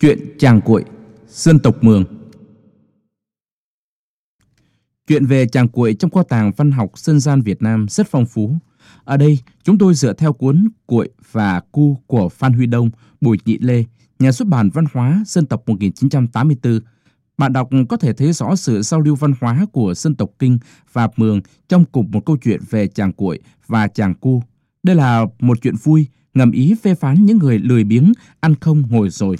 Chuyện chàng cuội, dân tộc Mường Chuyện về chàng cuội trong kho tàng văn học dân gian Việt Nam rất phong phú. Ở đây, chúng tôi dựa theo cuốn Cuội và Cu của Phan Huy Đông, Bùi Nhị Lê, nhà xuất bản văn hóa dân tộc 1984. Bạn đọc có thể thấy rõ sự giao lưu văn hóa của dân tộc Kinh và Mường trong cùng một câu chuyện về chàng cuội và chàng cu. Đây là một chuyện vui, ngầm ý phê phán những người lười biếng, ăn không ngồi rồi